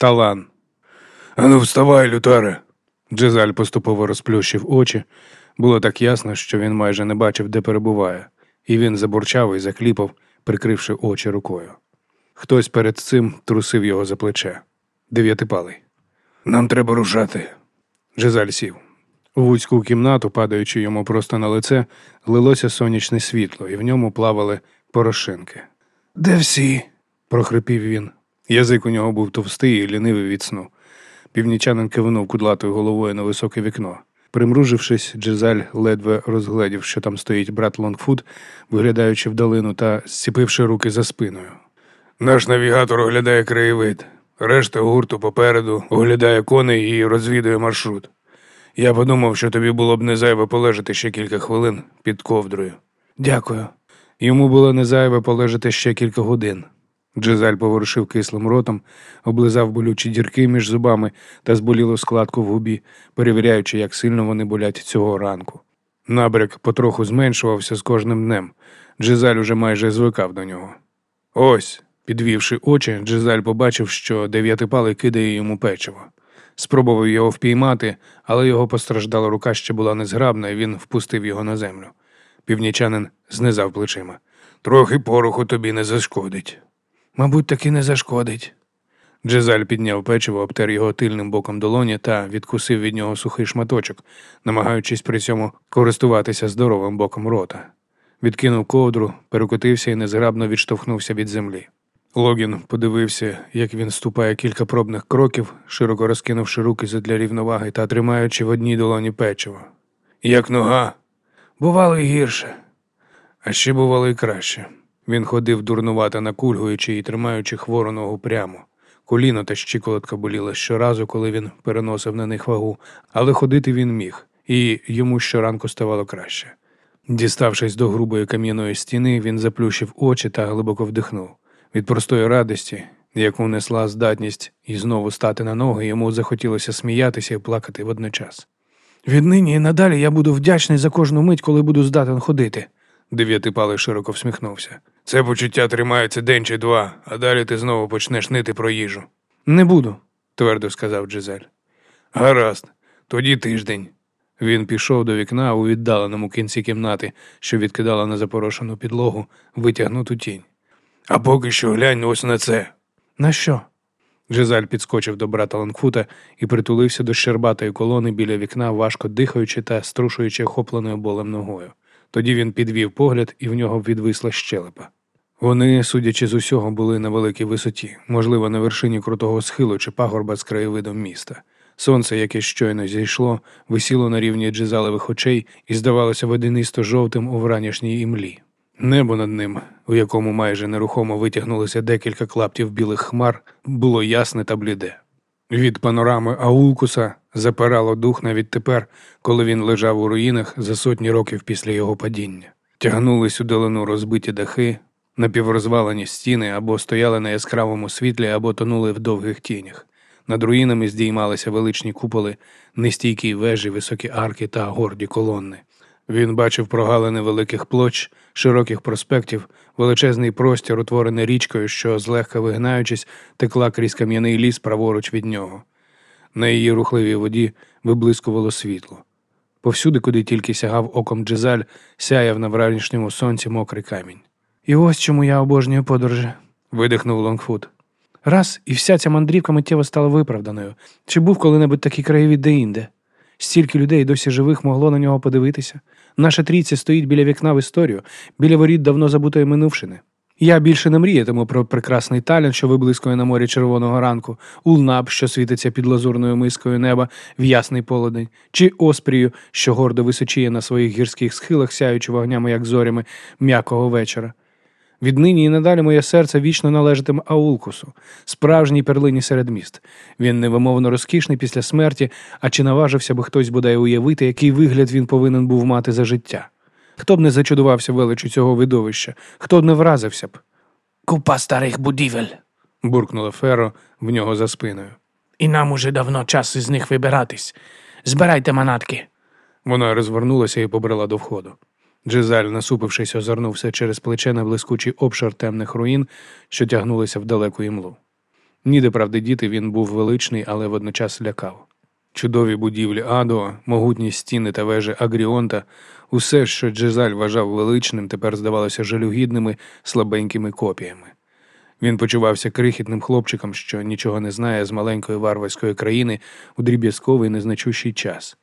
Талан. Ану, вставай, лютаре. Джезаль поступово розплющив очі. Було так ясно, що він майже не бачив, де перебуває, і він забурчав і закліпав, прикривши очі рукою. Хтось перед цим трусив його за плече. Дев'ятипалий. Нам треба рушати. Джезаль сів. У вузьку кімнату, падаючи йому просто на лице, лилося сонячне світло, і в ньому плавали порошинки. Де всі? прохрипів він. Язик у нього був товстий і лінивий від сну. Північанин кивнув кудлатою головою на високе вікно. Примружившись, Джезаль ледве розгледів, що там стоїть брат Лонгфуд, виглядаючи вдалину та зціпивши руки за спиною. Наш навігатор оглядає краєвид. Решта гурту попереду оглядає коней і розвідує маршрут. Я подумав, що тобі було б не зайве полежати ще кілька хвилин під ковдрою. Дякую. Йому було не зайве полежати ще кілька годин. Джезаль поворушив кислим ротом, облизав болючі дірки між зубами та зболілу складку в губі, перевіряючи, як сильно вони болять цього ранку. Набряк потроху зменшувався з кожним днем. Джезаль уже майже звикав до нього. Ось, підвівши очі, Джезаль побачив, що дев'ятипалий кидає йому печиво. Спробував його впіймати, але його постраждала рука ще була незграбна, і він впустив його на землю. Північанин знизав плечима. Трохи пороху тобі не зашкодить. Мабуть, таки не зашкодить. Джезаль підняв печиво, обтер його тильним боком долоні та відкусив від нього сухий шматочок, намагаючись при цьому користуватися здоровим боком рота. Відкинув ковдру, перекотився і незграбно відштовхнувся від землі. Логін подивився, як він ступає кілька пробних кроків, широко розкинувши руки задля рівноваги та тримаючи в одній долоні печиво. Як нога? Бувало й гірше, а ще бувало й краще. Він ходив дурнувато накульгуючи і тримаючи хвору ногу прямо. Коліно та щиколотка боліла щоразу, коли він переносив на них вагу, але ходити він міг, і йому щоранку ставало краще. Діставшись до грубої кам'яної стіни, він заплющив очі та глибоко вдихнув. Від простої радості, яку несла здатність і знову стати на ноги, йому захотілося сміятися і плакати водночас. Віднині і надалі я буду вдячний за кожну мить, коли буду здатен ходити. Дев'ятипалий широко всміхнувся. Це почуття тримається день чи два, а далі ти знову почнеш нити про їжу. Не буду, твердо сказав Джезель. Гаразд, тоді тиждень. Він пішов до вікна у віддаленому кінці кімнати, що відкидала на запорошену підлогу, витягнуту тінь. А поки що глянь ось на це. На що? Джезаль підскочив до брата Ланкфута і притулився до щербатої колони біля вікна, важко дихаючи та струшуючи охопленою болем ногою. Тоді він підвів погляд, і в нього відвисла щелепа. Вони, судячи з усього, були на великій висоті, можливо, на вершині крутого схилу чи пагорба з краєвидом міста. Сонце, яке щойно зійшло, висіло на рівні джезалевих очей і здавалося водянисто жовтим у вранішній імлі. Небо над ним, у якому майже нерухомо витягнулося декілька клаптів білих хмар, було ясне та бліде. Від панорами Аулкуса запирало дух навіть тепер, коли він лежав у руїнах за сотні років після його падіння. Тягнулись у долину розбиті дахи, напіврозвалені стіни або стояли на яскравому світлі, або тонули в довгих тінях. Над руїнами здіймалися величні куполи, нестійкі вежі, високі арки та горді колони. Він бачив прогалини великих площ, широких проспектів, величезний простір, утворений річкою, що, злегка вигнаючись, текла крізь кам'яний ліс праворуч від нього. На її рухливій воді виблискувало світло. Повсюди, куди тільки сягав оком Джезаль, сяяв на вранішньому сонці мокрий камінь. І ось чому я обожнюю подорожі, видихнув Лонгфуд. Раз і вся ця мандрівка миттєво стала виправданою. Чи був коли-небудь такий краєвід де-інде? Стільки людей досі живих могло на нього подивитися. Наша трійця стоїть біля вікна в історію, біля воріт давно забутої минувшини. Я більше не мріятиму про прекрасний талент, що виблискує на морі червоного ранку, улнап, що світиться під лазурною мискою неба в ясний полудень, чи оспрію, що гордо височіє на своїх гірських схилах, сяючи вогнями, як зорями, м'якого вечора. Віднині і надалі моє серце вічно належатиме Аулкусу, справжній перлині серед міст. Він невимовно розкішний після смерті, а чи наважився би хтось бодай уявити, який вигляд він повинен був мати за життя? Хто б не зачудувався величу цього видовища, хто б не вразився б? Купа старих будівель, буркнула Феро в нього за спиною. і нам уже давно час із них вибиратись. Збирайте манатки. Вона розвернулася і побрела до входу. Джезаль, насупившись, озирнувся через плече на блискучий обшар темних руїн, що тягнулися в далеку імлу. Ніде правди діти він був величний, але водночас лякав. Чудові будівлі Адо, могутні стіни та вежі Агріонта, усе, що Джезаль вважав величним, тепер здавалося жалюгідними, слабенькими копіями. Він почувався крихітним хлопчиком, що нічого не знає з маленької варварської країни у дріб'язковий незначущий час.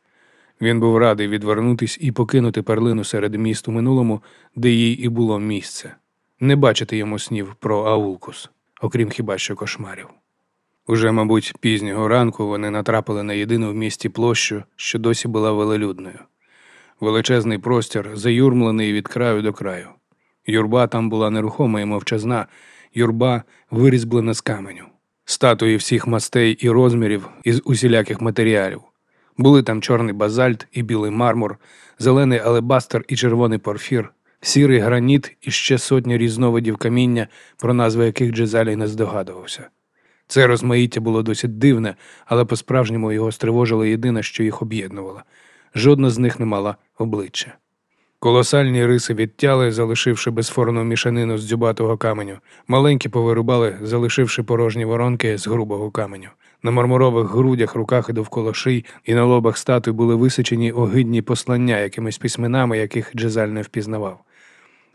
Він був радий відвернутись і покинути перлину серед міст у минулому, де їй і було місце, не бачити йому снів про Аулкус, окрім хіба що кошмарів. Уже, мабуть, пізнього ранку вони натрапили на єдину в місті площу, що досі була велелюдною. Величезний простір, заюрмлений від краю до краю. Юрба там була нерухома і мовчазна, юрба вирізблена з каменю. Статуї всіх мастей і розмірів із усіляких матеріалів. Були там чорний базальт і білий мармур, зелений алебастер і червоний порфір, сірий граніт і ще сотні різновидів каміння, про назви яких Джезалій не здогадувався. Це розмаїття було досить дивне, але по-справжньому його стривожило єдине, що їх об'єднувало. Жодна з них не мала обличчя. Колосальні риси відтяли, залишивши безформну мішанину з дзюбатого каменю. Маленькі повирубали, залишивши порожні воронки з грубого каменю. На мармурових грудях, руках і довкола ший, і на лобах статуй були висечені огидні послання якимись письменами, яких Джезаль не впізнавав.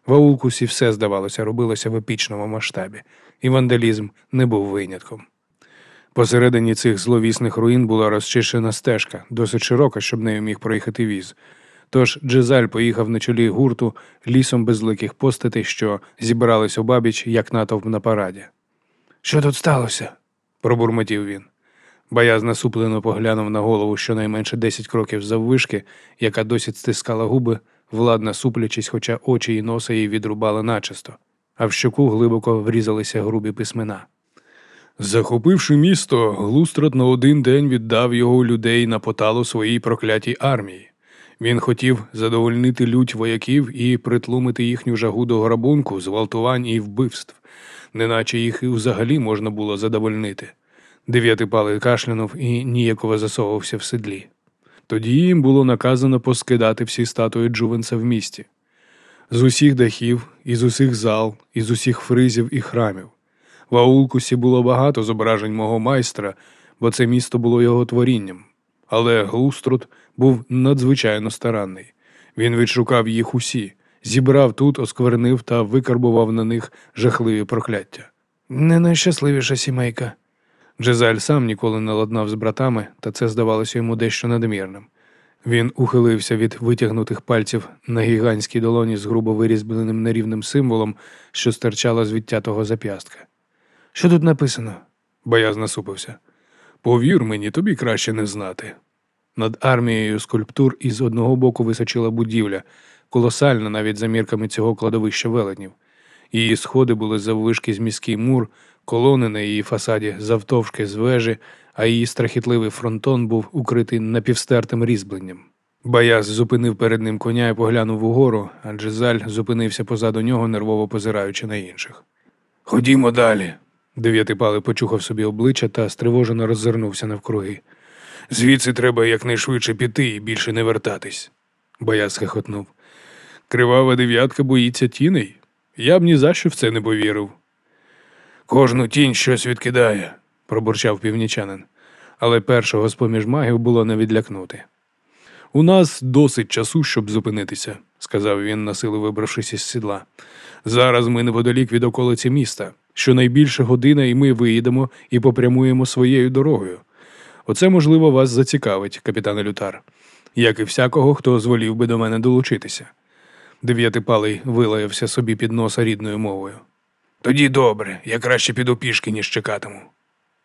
В Аулкусі все, здавалося, робилося в епічному масштабі, і вандалізм не був винятком. Посередині цих зловісних руїн була розчищена стежка, досить широка, щоб нею міг проїхати віз. Тож Джезаль поїхав на чолі гурту лісом безликих постатей, що зібрались обабіч, як натовп на параді. Що тут сталося? пробурмотів він. Баяз насуплено поглянув на голову щонайменше десять кроків заввишки, яка досі стискала губи, владно суплячись, хоча очі і носа її відрубали начисто, а в щоку глибоко врізалися грубі письмена. Захопивши місто, Глустрат на один день віддав його людей на поталу своїй проклятій армії. Він хотів задовольнити лють вояків і притлумити їхню жагу до грабунку, зґвалтувань і вбивств, неначе їх і взагалі можна було задовольнити. Дев'ятипалий кашлянув і ніяково засовувався в седлі. Тоді їм було наказано поскидати всі статуї Джувенса в місті. З усіх дахів, із усіх зал, із усіх фризів і храмів. В Аулкусі було багато зображень мого майстра, бо це місто було його творінням. Але Глуструт був надзвичайно старанний. Він відшукав їх усі, зібрав тут, осквернив та викарбував на них жахливі прокляття. Не найщасливіша сімейка. Джезаль сам ніколи не ладнав з братами, та це здавалося йому дещо надмірним. Він ухилився від витягнутих пальців на гігантській долоні з грубо вирізбленим нерівним символом, що стирчало з відтятого зап'ястка. Що тут написано? Бояз насупився. Повір мені, тобі краще не знати. Над армією скульптур із одного боку височила будівля, колосальна навіть за мірками цього кладовища велетнів. Її сходи були заввишки з міський мур, колони на її фасаді завтовшки з вежі, а її страхітливий фронтон був укритий напівстертим різьбленням. Баяз зупинив перед ним коня і поглянув угору, а Джезаль зупинився позаду нього, нервово позираючи на інших. Ходімо далі. Дев'ятипалий почухав собі обличчя та стривожено роззирнувся навкруги. Звідси треба якнайшвидше піти і більше не вертатись. Бояз хихотнув. Кривава дев'ятка боїться тіней. Я б ні за що в це не повірив. Кожну тінь щось відкидає, пробурчав північанин, але першого з поміж магів було не відлякнути. У нас досить часу, щоб зупинитися, сказав він, насилу вибравшись із сідла. Зараз ми неподалік від околиці міста. Щонайбільше година, і ми виїдемо і попрямуємо своєю дорогою. Оце, можливо, вас зацікавить, капітане Лютар, як і всякого, хто зволів би до мене долучитися. Дев'ятипалий вилаявся собі під носа рідною мовою. Тоді добре, я краще піду пішки, ніж чекатиму.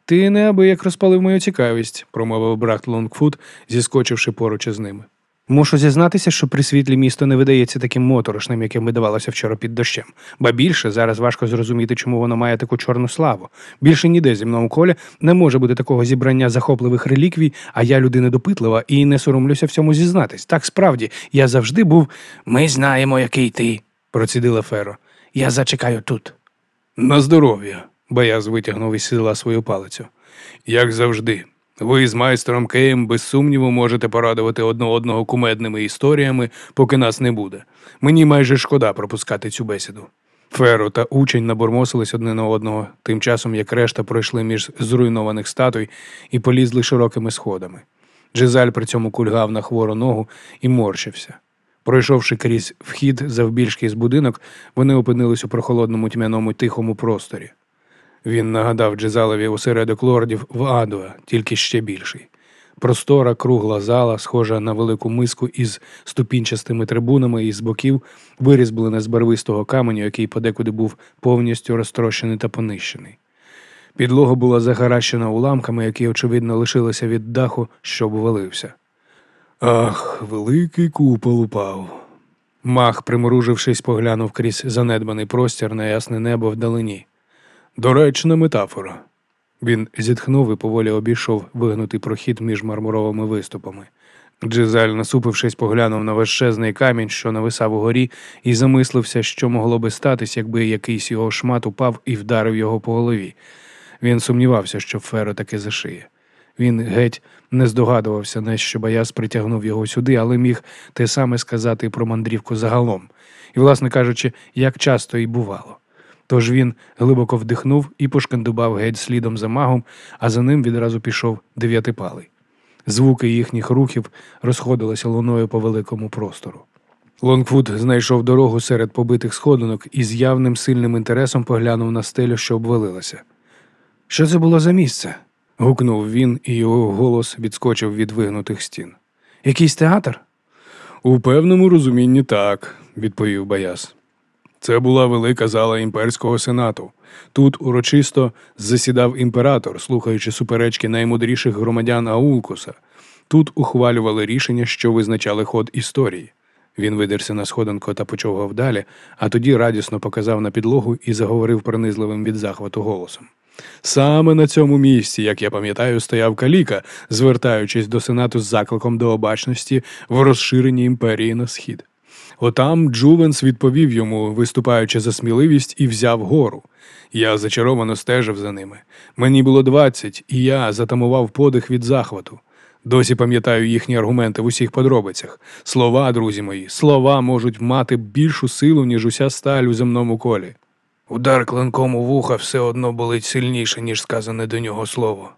Ти неабияк розпалив мою цікавість, промовив брат Лонгфут, зіскочивши поруч із ними. Мушу зізнатися, що при світлі місто не видається таким моторошним, яким видавалося вчора під дощем. Ба більше зараз важко зрозуміти, чому воно має таку чорну славу. Більше ніде зі мною колі не може бути такого зібрання захопливих реліквій, а я людина допитлива і не соромлюся в цьому зізнатись. Так справді, я завжди був. Ми знаємо, який ти. процідила Феро. Я зачекаю тут. На здоров'я. Бояз витягнув із сідла свою палицю. Як завжди, ви з майстром Кеєм без сумніву можете порадувати одне одного кумедними історіями, поки нас не буде. Мені майже шкода пропускати цю бесіду. Феро та учень набормосились одне на одного, тим часом як решта пройшли між зруйнованих статуй і полізли широкими сходами. Джизаль при цьому кульгав на хвору ногу і морщився. Пройшовши крізь вхід завбільшки з будинок, вони опинились у прохолодному тьмяному тихому просторі. Він нагадав Джизалеві осередок лордів в Адуа, тільки ще більший. Простора кругла зала, схожа на велику миску із ступінчастими трибунами і з боків, вирізблена з барвистого каменю, який подекуди був повністю розтрощений та понищений. Підлога була загаращена уламками, які, очевидно, лишилися від даху, що обвалився. Ах, великий купол упав. Мах, примружившись, поглянув крізь занедбаний простір на ясне небо вдалині. Доречна метафора. Він зітхнув і поволі обійшов вигнутий прохід між мармуровими виступами. Джизаль, насупившись, поглянув на величезний камінь, що нависав угорі, і замислився, що могло би статись, якби якийсь його шмат упав і вдарив його по голові. Він сумнівався, що Феро таки зашиє. Він геть не здогадувався, на що Баяс притягнув його сюди, але міг те саме сказати про мандрівку загалом. І, власне кажучи, як часто і бувало. Тож він глибоко вдихнув і пошкандубав геть слідом за магом, а за ним відразу пішов дев'ятипалий. Звуки їхніх рухів розходилися луною по великому простору. Лонгфуд знайшов дорогу серед побитих сходинок і з явним сильним інтересом поглянув на стелю, що обвалилася. Що це було за місце? Гукнув він, і його голос відскочив від вигнутих стін. Якийсь театр? У певному розумінні так, відповів Баяс. Це була велика зала імперського сенату. Тут урочисто засідав імператор, слухаючи суперечки наймудріших громадян Аулкуса. Тут ухвалювали рішення, що визначали ход історії. Він видерся на сходинку та почовгав далі, а тоді радісно показав на підлогу і заговорив пронизливим від захвату голосом. Саме на цьому місці, як я пам'ятаю, стояв каліка, звертаючись до сенату з закликом до обачності в розширенні імперії на схід. Отам Джувенс відповів йому, виступаючи за сміливість, і взяв гору. Я зачаровано стежив за ними. Мені було двадцять, і я затамував подих від захвату. Досі пам'ятаю їхні аргументи в усіх подробицях. Слова, друзі мої, слова можуть мати більшу силу, ніж уся сталь у земному колі. Удар клинком у вуха все одно болить сильніше, ніж сказане до нього слово,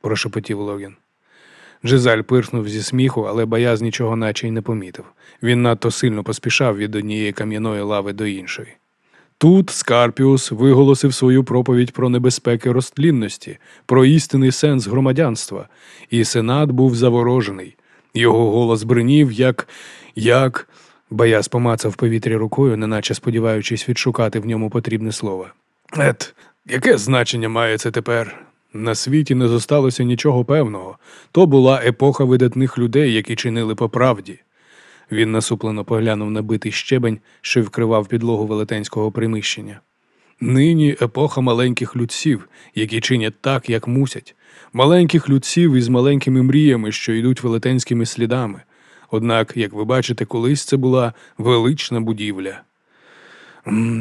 прошепотів Логін. Джизаль пирснув зі сміху, але бояз нічого наче й не помітив. Він надто сильно поспішав від однієї кам'яної лави до іншої. Тут Скарпіус виголосив свою проповідь про небезпеки розтлінності, про істинний сенс громадянства, і сенат був заворожений. Його голос бринів, як. як. Бояз помацав повітря рукою, неначе сподіваючись відшукати в ньому потрібне слово. Ет, яке значення має це тепер? На світі не зосталося нічого певного. То була епоха видатних людей, які чинили по правді. Він насуплено поглянув на битий щебень, що вкривав підлогу велетенського приміщення. Нині епоха маленьких людців, які чинять так, як мусять, маленьких людців із маленькими мріями, що йдуть велетенськими слідами. Однак, як ви бачите, колись це була велична будівля.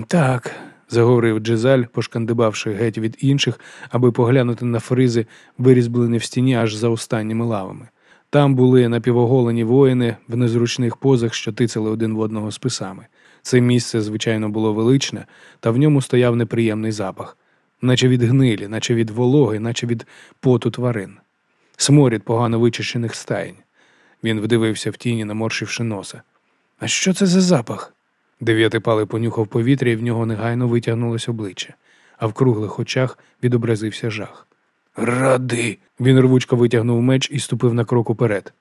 Так, заговорив Джизаль, пошкандибавши геть від інших, аби поглянути на фризи, вирізблені в стіні аж за останніми лавами. Там були напівоголені воїни в незручних позах, що тицяли один в одного списами. Це місце, звичайно, було величне, та в ньому стояв неприємний запах, наче від гнилі, наче від вологи, наче від поту тварин. Сморід погано вичищених стаєнь. Він вдивився в тіні, наморшивши носа. А що це за запах? Дев'ятипалий понюхав повітря, і в нього негайно витягнулось обличчя, а в круглих очах відобразився жах. Ради. Він рвучко витягнув меч і ступив на крок уперед.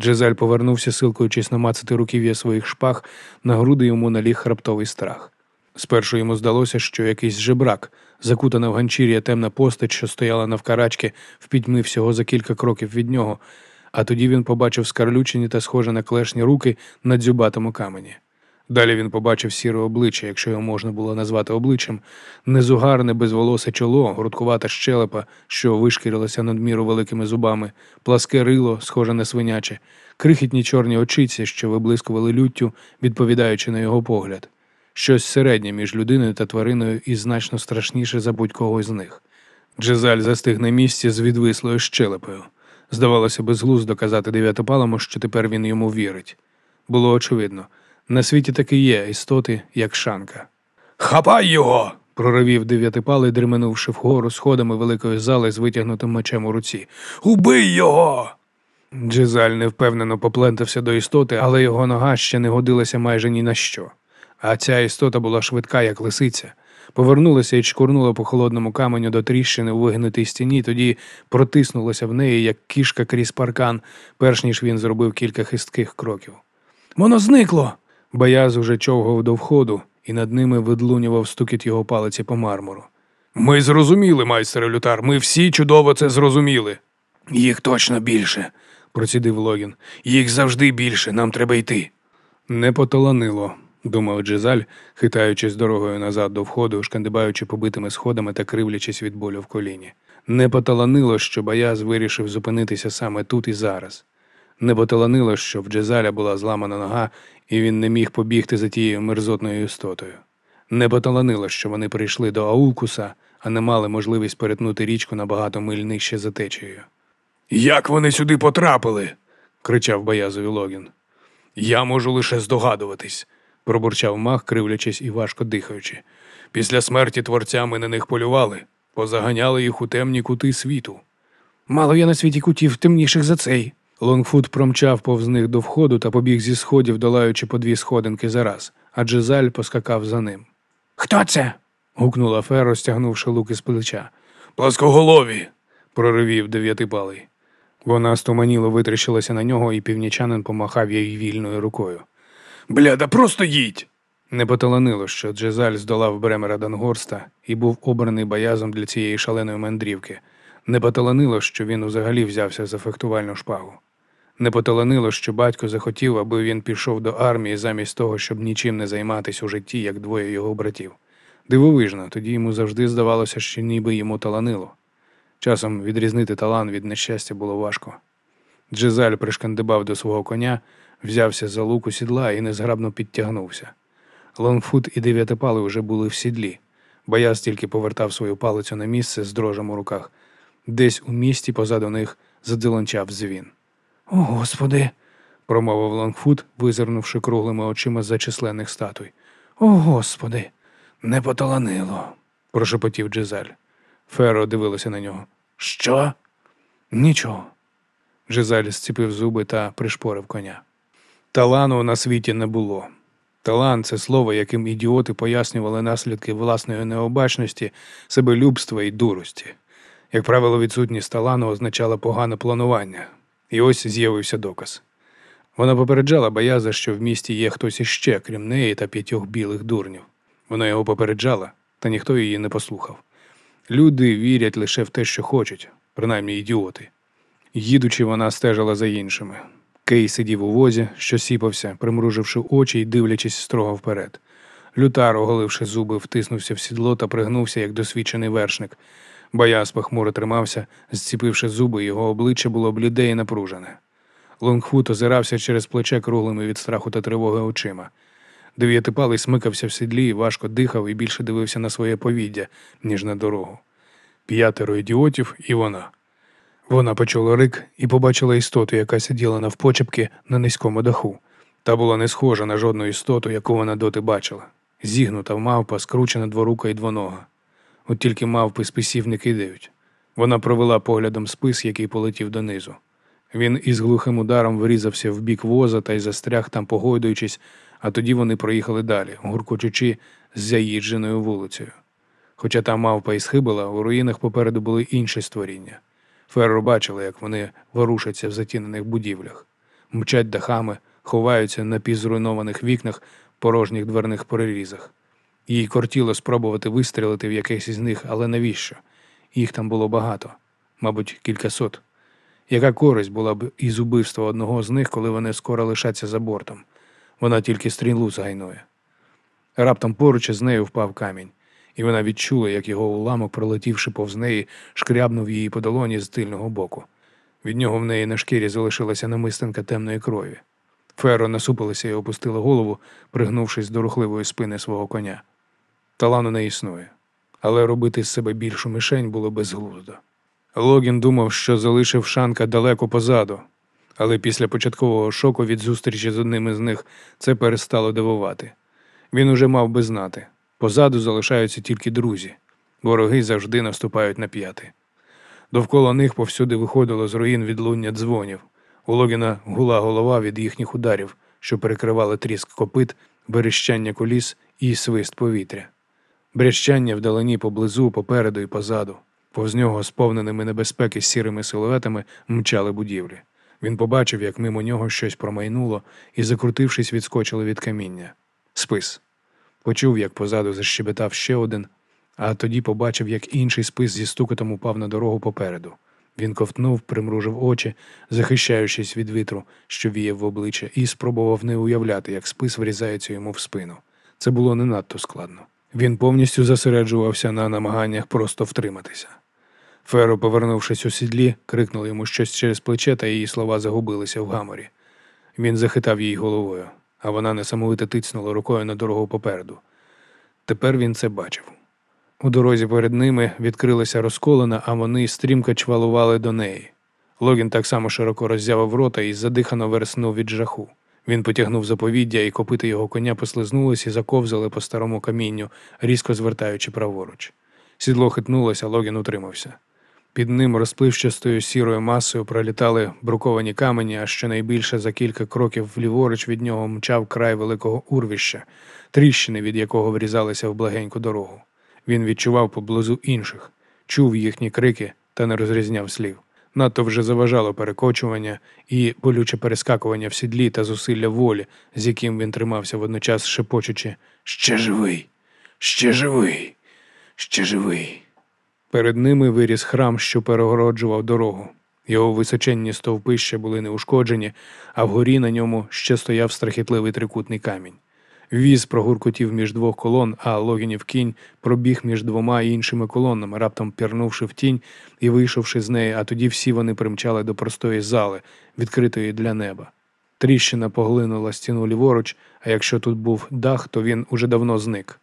Джезаль повернувся, силкуючись намацати руків'я своїх шпаг, на груди йому наліг храптовий страх. Спершу йому здалося, що якийсь жебрак, закутана в ганчір'я темна постать, що стояла навкарачки в пітьми всього за кілька кроків від нього, а тоді він побачив скарлючені та схожі на клешні руки на дзюбатому камені. Далі він побачив сіре обличчя, якщо його можна було назвати обличчям, незугарне безволосе чоло, грудкувата щелепа, що вишкірилася надміру великими зубами, пласке рило, схоже на свиняче, крихітні чорні очиці, що виблискували люттю, відповідаючи на його погляд. Щось середнє між людиною та твариною і значно страшніше за будь-кого з них. Джезаль застиг на місці з відвислою щелепою. Здавалося безглуздо казати дев'ятопалому, що тепер він йому вірить. Було очевидно. На світі таки є істоти, як шанка. Хапай його! Проривів дев'ятипалий, дременувши вгору сходами великої зали з витягнутим мечем у руці. Убий його! Джизаль невпевнено поплентався до істоти, але його нога ще не годилася майже ні на що. А ця істота була швидка, як лисиця. Повернулася і чкурнула по холодному каменю до тріщини у вигнутій стіні, тоді протиснулася в неї, як кішка крізь паркан, перш ніж він зробив кілька хистких кроків. Воно зникло. Бояз уже човгав до входу, і над ними видлунював стукіт його палиці по мармуру. Ми зрозуміли, майстере Лютар, ми всі чудово це зрозуміли. Їх точно більше, Процідив Логін. їх завжди більше, нам треба йти. Не поталанило, думав Джизаль, хитаючись дорогою назад до входу, шкандибаючи побитими сходами та кривлячись від болю в коліні. Не поталанило, що Бояз вирішив зупинитися саме тут і зараз. Не поталанило, що в Джезаля була зламана нога, і він не міг побігти за тією мерзотною істотою. Не поталанило, що вони прийшли до Аулкуса, а не мали можливість перетнути річку набагато миль нижче за течією. Як вони сюди потрапили? кричав Боязові Логін. Я можу лише здогадуватись. Пробурчав мах, кривлячись і важко дихаючи. Після смерті творця ми на них полювали, позаганяли їх у темні кути світу. Мало я на світі кутів темніших за цей. Лонгфут промчав повз них до входу та побіг зі сходів, долаючи по дві сходинки за раз, а Джезаль поскакав за ним. Хто це? Гукнула Феро, стягнувши луки з плеча. Пласкоголові. Проривів дев'ятипалий. Вона стоманіло витріщилася на нього, і північанин помахав їй вільною рукою. Бляда, просто їдь. Не поталанило, що Джезаль здолав Бремера Дангорста і був обраний боязом для цієї шаленої мандрівки. Не поталанило, що він взагалі взявся за фехтувальну шпагу. Не поталанило, що батько захотів, аби він пішов до армії замість того, щоб нічим не займатися у житті, як двоє його братів. Дивовижно, тоді йому завжди здавалося, що ніби йому таланило. Часом відрізнити талант від нещастя було важко. Джезаль пришкандибав до свого коня, взявся за луку сідла і незграбно підтягнувся. Лонгфут і дев'ятипали вже були в сідлі. Бояз тільки повертав свою палицю на місце з дрожем у руках. Десь у місті позаду них задзеленчав дзвін. О, Господи. Промовив Лонгфут, визирнувши круглими очима за численних статуй. О, Господи. Не поталанило. Прошепотів Джезаль. Феро дивилася на нього. Що? Нічого. Джезаль зціпив зуби та пришпорив коня. Талану на світі не було. Талант це слово, яким ідіоти пояснювали наслідки власної необачності, себелюбства і дурості. Як правило, відсутність талану означала погане планування, і ось з'явився доказ. Вона попереджала Бояза, що в місті є хтось іще, крім неї та п'ятьох білих дурнів. Вона його попереджала, та ніхто її не послухав. Люди вірять лише в те, що хочуть, принаймні ідіоти. Їдучи, вона стежила за іншими. Кей сидів у возі, що сіпався, примруживши очі й дивлячись строго вперед. Лютар, оголивши зуби, втиснувся в сідло та пригнувся, як досвідчений вершник. Бояз похмуро тримався, зціпивши зуби, його обличчя було бліде і напружене. Лонгхут озирався через плече круглими від страху та тривоги очима. Дев'ятипалий смикався в сідлі, важко дихав і більше дивився на своє повіддя, ніж на дорогу. П'ятеро ідіотів і вона. Вона почула рик і побачила істоту, яка сиділа навпочепки на низькому даху. Та була не схожа на жодну істоту, яку вона доти бачила. Зігнута мавпа, скручена дворука і двонога. От тільки мавпи списів не кидають. Вона провела поглядом спис, який полетів донизу. Він із глухим ударом врізався в бік воза та й застряг там, погойдуючись, а тоді вони проїхали далі, гуркочучи з заїдженою вулицею. Хоча та мавпа і схибила, у руїнах попереду були інші створіння. Ферро бачила, як вони ворушаться в затінених будівлях, мчать дахами, ховаються на півзруйнованих вікнах, порожніх дверних перерізах. Їй кортіло спробувати вистрілити в якесь із них, але навіщо? Їх там було багато, мабуть, кількасот. Яка користь була б із убивства одного з них, коли вони скоро лишаться за бортом? Вона тільки стрілу згайнує. Раптом поруч із нею впав камінь, і вона відчула, як його уламок, пролетівши повз неї, шкрябнув її по долоні з тильного боку. Від нього в неї на шкірі залишилася намистинка темної крові. Феро насупилася і опустила голову, пригнувшись до рухливої спини свого коня. Талану не існує, але робити з себе більшу мішень було безглуздо. Логін думав, що залишив шанка далеко позаду, але після початкового шоку від зустрічі з одним із них це перестало дивувати. Він уже мав би знати. Позаду залишаються тільки друзі. Вороги завжди наступають на п'яти. Довкола них повсюди виходило з руїн відлуння дзвонів. У Логіна гула голова від їхніх ударів, що перекривали тріск копит, верещання коліс і свист повітря. Брящання вдалині поблизу, попереду і позаду. Повз нього, сповненими небезпеки сірими силуетами, мчали будівлі. Він побачив, як мимо нього щось промайнуло і, закрутившись, відскочило від каміння. Спис. Почув, як позаду защебетав ще один, а тоді побачив, як інший спис зі стукотом упав на дорогу попереду. Він ковтнув, примружив очі, захищаючись від вітру, що віяв в обличчя, і спробував не уявляти, як спис врізається йому в спину. Це було не надто складно. Він повністю зосереджувався на намаганнях просто втриматися. Феро, повернувшись у сідлі, крикнув йому щось через плече, та її слова загубилися в гаморі. Він захитав її головою, а вона несамовито тицнула рукою на дорогу попереду. Тепер він це бачив. У дорозі перед ними відкрилася розколена, а вони стрімко чвалували до неї. Логін так само широко роззявив рота і задихано верснув від жаху. Він потягнув заповіддя, і копити його коня послизнулись і заковзали по старому камінню, різко звертаючи праворуч. Сідло хитнулося, Логін утримався. Під ним розпливчастою сірою масою пролітали бруковані камені, а щонайбільше за кілька кроків вліворуч від нього мчав край великого урвища, тріщини, від якого врізалися в благеньку дорогу. Він відчував поблизу інших, чув їхні крики та не розрізняв слів. Надто вже заважало перекочування і болюче перескакування в сідлі та зусилля волі, з яким він тримався водночас шепочучи Ще живий, ще живий, ще живий. Перед ними виріс храм, що перегороджував дорогу. Його височенні стовпи ще були неушкоджені, а вгорі на ньому ще стояв страхітливий трикутний камінь. Віз прогуркотів між двох колон, а Логінів кінь пробіг між двома іншими колонами, раптом пірнувши в тінь і вийшовши з неї, а тоді всі вони примчали до простої зали, відкритої для неба. Тріщина поглинула стіну ліворуч, а якщо тут був дах, то він уже давно зник.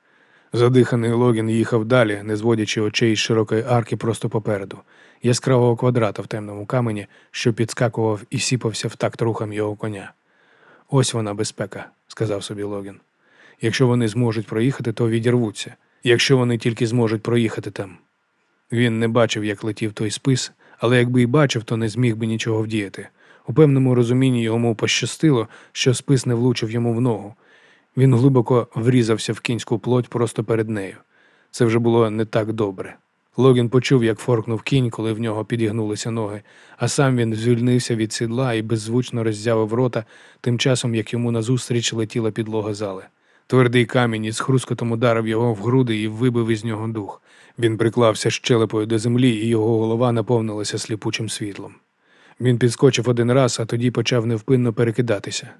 Задиханий Логін їхав далі, не зводячи очей з широкої арки просто попереду, яскравого квадрата в темному камені, що підскакував і сіпався в такт рухам його коня. Ось вона безпека, сказав собі Логін. Якщо вони зможуть проїхати, то відірвуться, якщо вони тільки зможуть проїхати там. Він не бачив, як летів той спис, але якби й бачив, то не зміг би нічого вдіяти. У певному розумінні йому пощастило, що спис не влучив йому в ногу. Він глибоко врізався в кінську плоть просто перед нею. Це вже було не так добре. Логін почув, як форкнув кінь, коли в нього підігнулися ноги, а сам він звільнився від сідла і беззвучно роззявив рота, тим часом як йому назустріч летіла підлога зали. Твердий камінь із хрускотом ударив його в груди і вибив із нього дух. Він приклався щелепою до землі, і його голова наповнилася сліпучим світлом. Він підскочив один раз, а тоді почав невпинно перекидатися.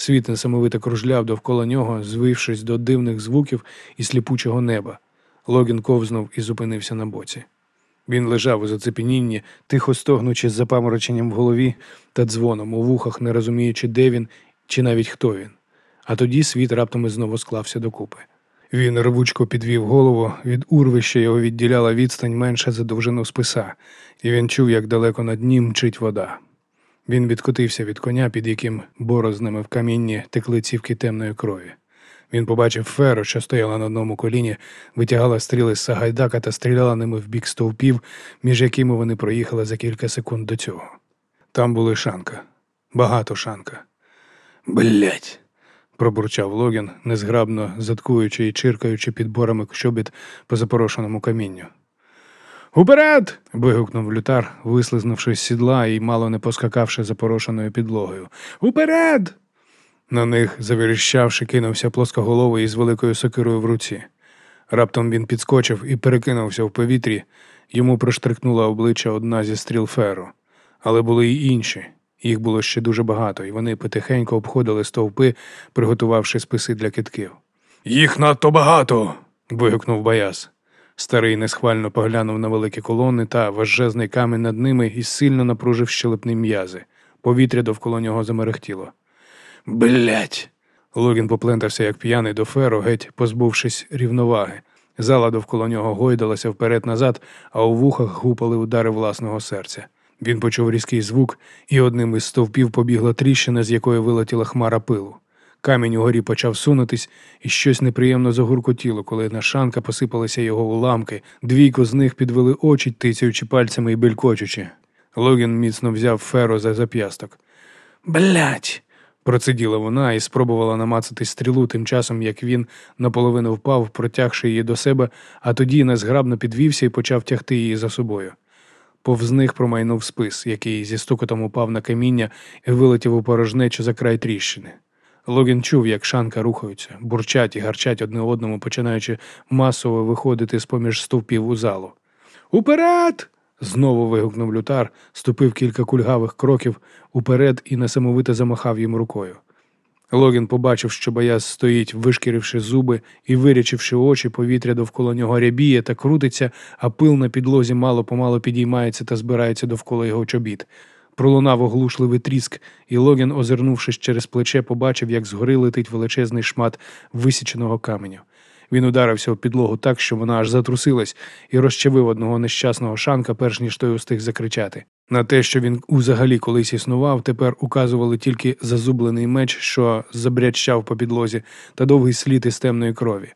Світ несамовито кружляв довкола нього, звившись до дивних звуків і сліпучого неба. Логін ковзнув і зупинився на боці. Він лежав у зацепенінні, тихо стогнучи з запамороченням в голові та дзвоном у вухах, не розуміючи, де він чи навіть хто він. А тоді світ раптом і знову склався докупи. Він рвучко підвів голову, від урвища його відділяла відстань менше за довжину списа, і він чув, як далеко над ним мчить вода. Він відкотився від коня, під яким борознами в камінні текли цівки темної крові. Він побачив феру, що стояла на одному коліні, витягала стріли з Сагайдака та стріляла ними в бік стовпів, між якими вони проїхали за кілька секунд до цього. Там були шанка, багато шанка. Блять. пробурчав Логін, незграбно заткуючи і чиркаючи підборами щобіт по запорошеному камінню. Уперед. вигукнув лютар, вислизнувши з сідла і мало не поскакавши запорошеною підлогою. Уперед. На них, завіріщавши, кинувся плоскоголовий із великою сокирою в руці. Раптом він підскочив і перекинувся в повітрі. Йому проштрикнула обличчя одна зі стріл феру. Але були й інші. Їх було ще дуже багато, і вони потихеньку обходили стовпи, приготувавши списи для китків. Їх надто багато. вигукнув Баяс. Старий несхвально поглянув на великі колони та важезний камінь над ними і сильно напружив щелепні м'язи. Повітря довкола нього замерехтіло. Блять. Логін поплентався, як п'яний до феру, геть позбувшись рівноваги. Зала довкола нього гойдалася вперед-назад, а у вухах гупали удари власного серця. Він почув різкий звук, і одним із стовпів побігла тріщина, з якої вилетіла хмара пилу. Камінь угорі почав сунутись, і щось неприємно загуркотіло, коли на шанка посипалися його уламки. Двійко з них підвели очі, тицяючи пальцями і белькочучи. Логін міцно взяв феро за зап'ясток. Блять. Проциділа вона і спробувала намацати стрілу тим часом, як він наполовину впав, протягши її до себе, а тоді незграбно підвівся і почав тягти її за собою. Повз них промайнув спис, який зі стукотом упав на каміння і вилетів у порожнечу за край тріщини. Логін чув, як шанка рухаються, бурчать і гарчать одне одному, починаючи масово виходити з поміж стовпів у залу. Уперед! знову вигукнув лютар, ступив кілька кульгавих кроків уперед і несамовито замахав їм рукою. Логін побачив, що бояз стоїть, вишкіривши зуби і вирячивши очі, повітря довкола нього рябіє та крутиться, а пил на підлозі мало помало підіймається та збирається довкола його чобіт. Пролунав оглушливий тріск, і Логін, озирнувшись через плече, побачив, як згори летить величезний шмат висіченого каменю. Він ударився в підлогу так, що вона аж затрусилась, і розчавив одного нещасного шанка, перш ніж той устиг закричати. На те, що він узагалі колись існував, тепер указували тільки зазублений меч, що забрячав по підлозі, та довгий слід із темної крові.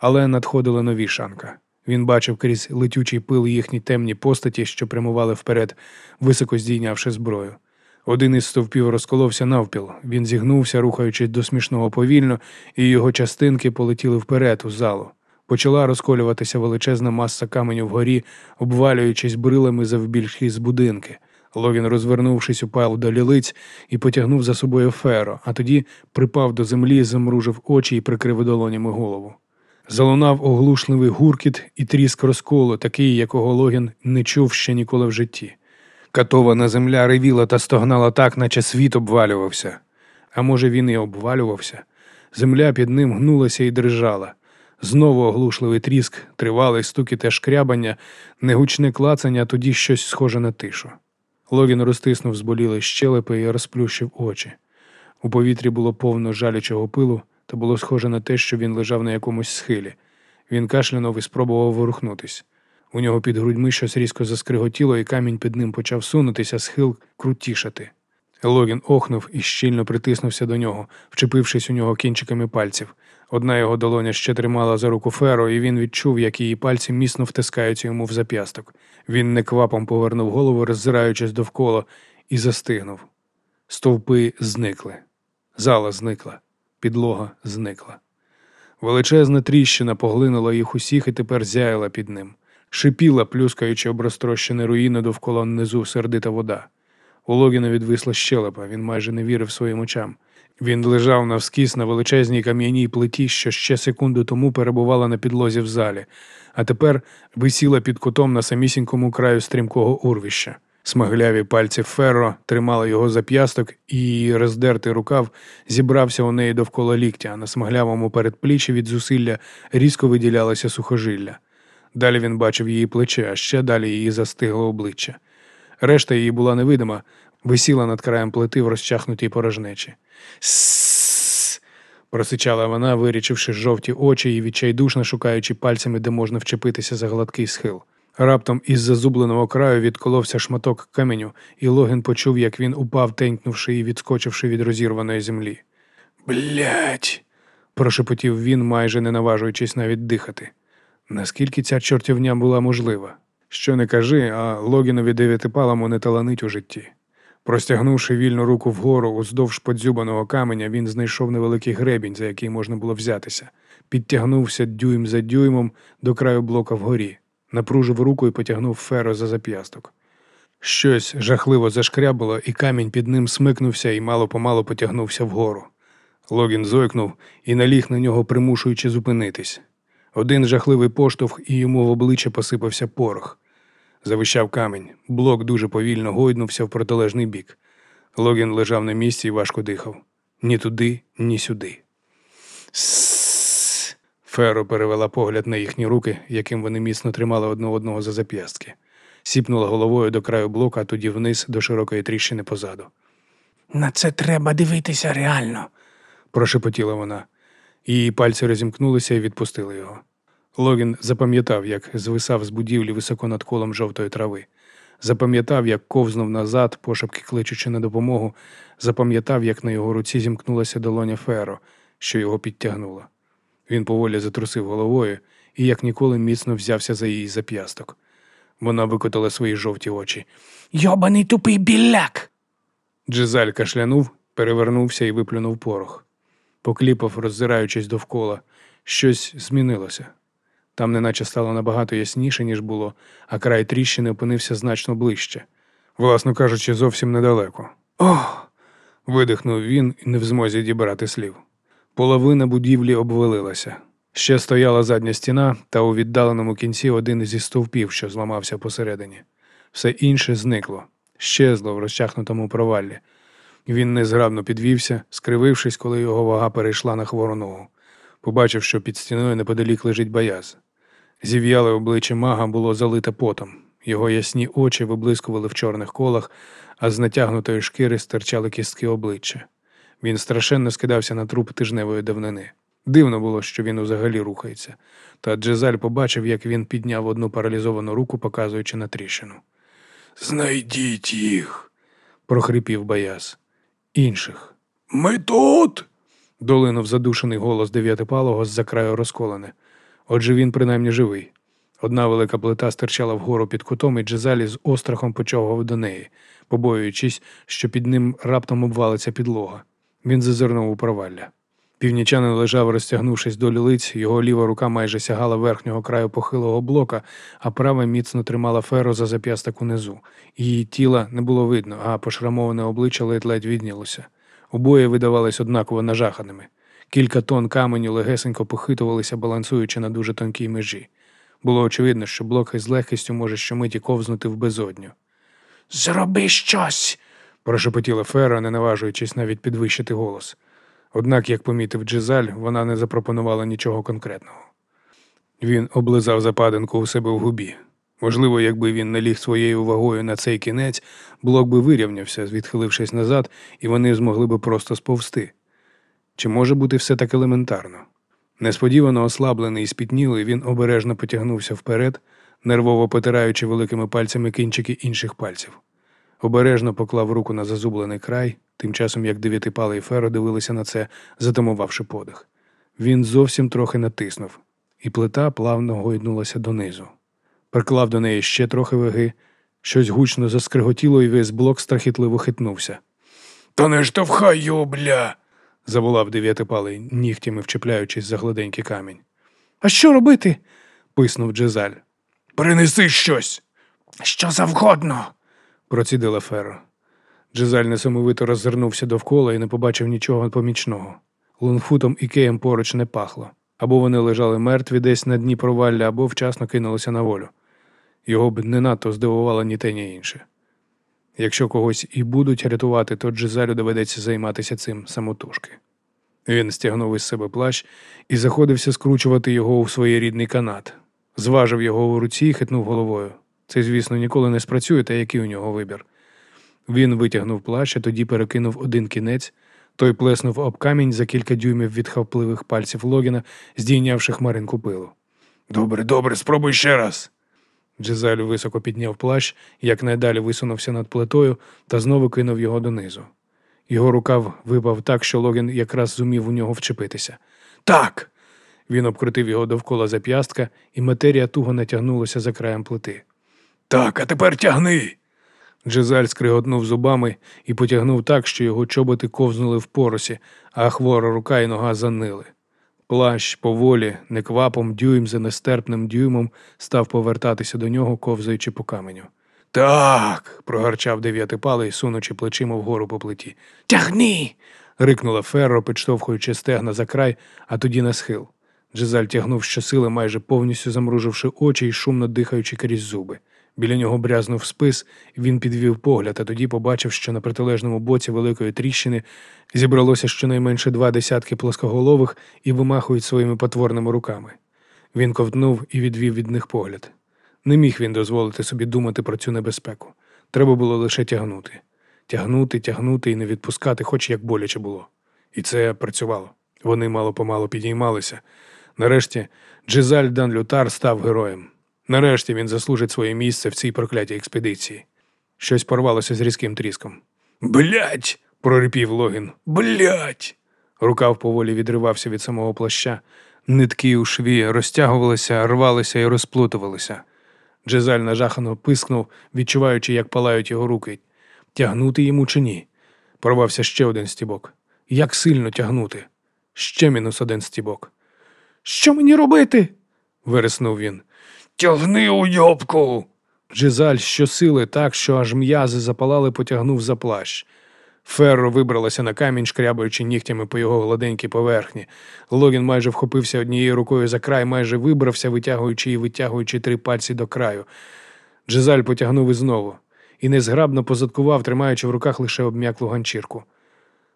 Але надходили нові шанка. Він бачив крізь летючий пил їхні темні постаті, що прямували вперед, високо здійнявши зброю. Один із стовпів розколовся навпіл. Він зігнувся, рухаючись до смішного повільно, і його частинки полетіли вперед у залу. Почала розколюватися величезна маса каменю вгорі, обвалюючись брилами завбільшки з будинки. Логін, розвернувшись, упав до лілиць і потягнув за собою феро, а тоді припав до землі, замружив очі і прикрив долонями голову. Залунав оглушливий гуркіт і тріск розколу, такий, якого Логін не чув ще ніколи в житті. Катована земля ревіла та стогнала так, наче світ обвалювався. А може, він і обвалювався. Земля під ним гнулася і дрижала. Знову оглушливий тріск, тривалий стукіт та шкрябання, негучне клацання, а тоді щось схоже на тишу. Логін розтиснув зболіли щелепи і розплющив очі. У повітрі було повно жалючого пилу, та було схоже на те, що він лежав на якомусь схилі. Він кашлянув і спробував ворухнутись. У нього під грудьми щось різко заскриготіло, і камінь під ним почав сунутися, схил крутішати. Логін охнув і щільно притиснувся до нього, вчепившись у нього кінчиками пальців. Одна його долоня ще тримала за руку Феро, і він відчув, як її пальці міцно втискаються йому в зап'ясток. Він неквапом повернув голову, роззираючись довкола, і застигнув. Стовпи зникли. Зала зникла, підлога зникла. Величезна тріщина поглинула їх усіх і тепер зяяла під ним. Шипіла, плюскаючи об розтрощені руїни довкола низу сердита вода. У Логіна відвисла щелепа, він майже не вірив своїм очам. Він лежав навскіс на величезній кам'яній плиті, що ще секунду тому перебувала на підлозі в залі, а тепер висіла під кутом на самісінькому краю стрімкого урвища. Смагляві пальці Ферро тримали його зап'ясток, і її роздертий рукав зібрався у неї довкола ліктя, а на смаглявому передпліччі від зусилля різко виділялося сухожилля. Далі він бачив її плече, а ще далі її застигле обличчя. Решта її була невидима, висіла над краєм плити в розчахнутій порожнечі. Сс. просичала вона, вирічивши жовті очі і відчайдушно шукаючи пальцями, де можна вчепитися за гладкий схил. Раптом із зазубленого краю відколовся шматок каменю, і Логін почув, як він упав, тенькнувши і відскочивши від розірваної землі. Блять. прошепотів він, майже не наважуючись навіть дихати. Наскільки ця чортівня була можлива? Що не кажи, а Логінові дев'ятипалому не таланить у житті. Простягнувши вільну руку вгору уздовж подзюбаного каменя, він знайшов невеликий гребінь, за який можна було взятися. Підтягнувся дюйм за дюймом до краю блока вгорі, напружив руку і потягнув феро за зап'ясток. Щось жахливо зашкрябало, і камінь під ним смикнувся і мало помалу потягнувся вгору. Логін зойкнув і наліг на нього, примушуючи зупинитись. Один жахливий поштовх, і йому в обличчя посипався порох. Завищав камінь. Блок дуже повільно гойднувся в протилежний бік. Логін лежав на місці і важко дихав. Ні туди, ні сюди. Феро перевела погляд на їхні руки, яким вони міцно тримали одне одного за зап'ястки. Сіпнула головою до краю блока, а тоді вниз до широкої тріщини позаду. На це треба дивитися реально. Прошепотіла вона. Її пальці розімкнулися і відпустили його. Логін запам'ятав, як звисав з будівлі високо над колом жовтої трави. Запам'ятав, як ковзнув назад, пошепки кличучи на допомогу, запам'ятав, як на його руці зімкнулася долоня Феро, що його підтягнула. Він поволі затрусив головою і, як ніколи, міцно взявся за її зап'ясток. Вона викотала свої жовті очі. Йобаний тупий білляк. Джизаль кашлянув, перевернувся і виплюнув порох. Покліпав, роззираючись довкола. Щось змінилося. Там неначе стало набагато ясніше, ніж було, а край тріщини опинився значно ближче. Власно кажучи, зовсім недалеко. Ох. видихнув він і не в змозі дібрати слів. Половина будівлі обвалилася. Ще стояла задня стіна, та у віддаленому кінці один зі стовпів, що зламався посередині. Все інше зникло, щезло в розчахнутому проваллі. Він незграбно підвівся, скривившись, коли його вага перейшла на хвору ногу. Побачив, що під стіною неподалік лежить бояз. Зів'яле обличчя мага було залите потом. Його ясні очі виблискували в чорних колах, а з натягнутої шкіри стирчали кістки обличчя. Він страшенно скидався на труп тижневої давнини. Дивно було, що він взагалі рухається. Та Джезаль побачив, як він підняв одну паралізовану руку, показуючи на тріщину. Знайдіть їх. Прохрипів бояз. Інших. Ми тут. Долинув задушений голос дев'ятипалого з-за краю розколене. Отже, він принаймні живий. Одна велика плита стирчала вгору під кутом, і Джезалі з острахом почовгав до неї, побоюючись, що під ним раптом обвалиться підлога. Він зазирнув у провалля. Північанин лежав, розтягнувшись до лілиць, його ліва рука майже сягала верхнього краю похилого блока, а права міцно тримала феру за зап'ясток унизу. Її тіла не було видно, а пошрамоване обличчя ледь-ледь віднялося. Обоє видавались однаково нажаханими. Кілька тонн каменю легесенько похитувалися, балансуючи на дуже тонкій межі. Було очевидно, що блок із легкістю може щомиті ковзнути в безодню. Зроби щось. Прошепотіла Фера, не наважуючись навіть підвищити голос. Однак, як помітив Джизаль, вона не запропонувала нічого конкретного. Він облизав западинку у себе в губі. Можливо, якби він не ліг своєю вагою на цей кінець, блок би вирівнявся, відхилившись назад, і вони змогли би просто сповзти. Чи може бути все так елементарно? Несподівано ослаблений і спітнілий, він обережно потягнувся вперед, нервово потираючи великими пальцями кінчики інших пальців. Обережно поклав руку на зазублений край, тим часом як дев'ятипалий феро дивилися на це, затамувавши подих. Він зовсім трохи натиснув, і плита плавно гойднулася донизу. Приклав до неї ще трохи ваги, щось гучно заскриготіло, і весь блок страхітливо хитнувся. Та не штовхай його, бля. Заволав дев'ятипалий, нігтями вчепляючись за гладенький камінь. А що робити? Писнув Джезаль. Принеси щось. Що завгодно. Процідила Ферро. Джезаль несамовито роззирнувся довкола і не побачив нічого помічного. Лунфутом і Кеєм поруч не пахло. Або вони лежали мертві десь на дні провалля, або вчасно кинулися на волю. Його б не надто здивувало ні те, ні інше. Якщо когось і будуть рятувати, то Джезалю доведеться займатися цим самотужки. Він стягнув із себе плащ і заходився скручувати його у своєрідний канат. Зважив його у руці і хитнув головою. Це, звісно, ніколи не спрацює, та який у нього вибір. Він витягнув плащ, а тоді перекинув один кінець, той плеснув об камінь за кілька дюймів від хапливих пальців Логіна, здійнявши хмаринку пилу. Добре, добре, спробуй ще раз. Джезаль високо підняв плащ, якнайдалі висунувся над плитою та знову кинув його донизу. Його рукав випав так, що Логін якраз зумів у нього вчепитися. Так. Він обкрутив його довкола зап'ястка, і матерія туго натягнулася за краєм плити. Так, а тепер тягни. Джезаль скриготнув зубами і потягнув так, що його чоботи ковзнули в поросі, а хвора рука і нога занили. Плащ поволі, неквапом, дюйм за нестерпним дюймом став повертатися до нього, ковзаючи по каменю. Так. Прогарчав дев'ятипалий, сунучи плечима вгору по плиті. Тягни. Рикнула Ферро, підштовхуючи стегна за край, а тоді на схил. Джезаль тягнув щосили, майже повністю замруживши очі і шумно дихаючи крізь зуби. Біля нього брязнув спис, він підвів погляд, а тоді побачив, що на протилежному боці великої тріщини зібралося щонайменше два десятки плоскоголових і вимахують своїми потворними руками. Він ковтнув і відвів від них погляд. Не міг він дозволити собі думати про цю небезпеку. Треба було лише тягнути. Тягнути, тягнути і не відпускати, хоч як боляче було. І це працювало. Вони мало помалу підіймалися. Нарешті Джизаль Дан Лютар став героєм. Нарешті він заслужить своє місце в цій проклятій експедиції. Щось порвалося з різким тріском. Блять! прорипів Логін. Блять! Рукав поволі відривався від самого плаща. Нитки у шві розтягувалися, рвалися і розплутувалися. Джезаль нажахано пискнув, відчуваючи, як палають його руки. Тягнути йому чи ні? Порвався ще один стібок. Як сильно тягнути? Ще мінус один стібок. Що мені робити? вириснув він. Тягни уйобку! Джезаль щосили так, що аж м'язи запалали, потягнув за плащ. Ферро вибралася на камінь, шкрябаючи нігтями по його гладенькій поверхні. Логін майже вхопився однією рукою за край, майже вибрався, витягуючи і витягуючи три пальці до краю. Джезаль потягнув і знову, і незграбно позадкував, тримаючи в руках лише обм'яклу ганчірку.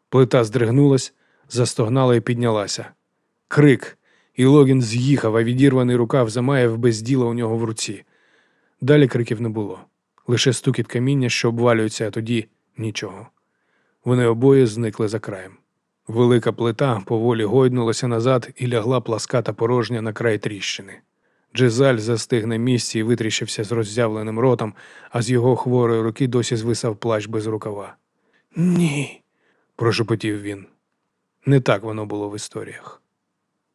Плита здригнулась, застогнала і піднялася. Крик, і Логін з'їхав, а відірваний рукав замаяв без діла у нього в руці. Далі криків не було, лише стукіт каміння, що обвалюється, а тоді нічого. Вони обоє зникли за краєм. Велика плита поволі гойднулася назад і лягла пласка та порожня на край тріщини. Джезаль застиг на місці і витріщився з роззявленим ротом, а з його хворої руки досі звисав плащ без рукава. Ні, прошепотів він. Не так воно було в історіях.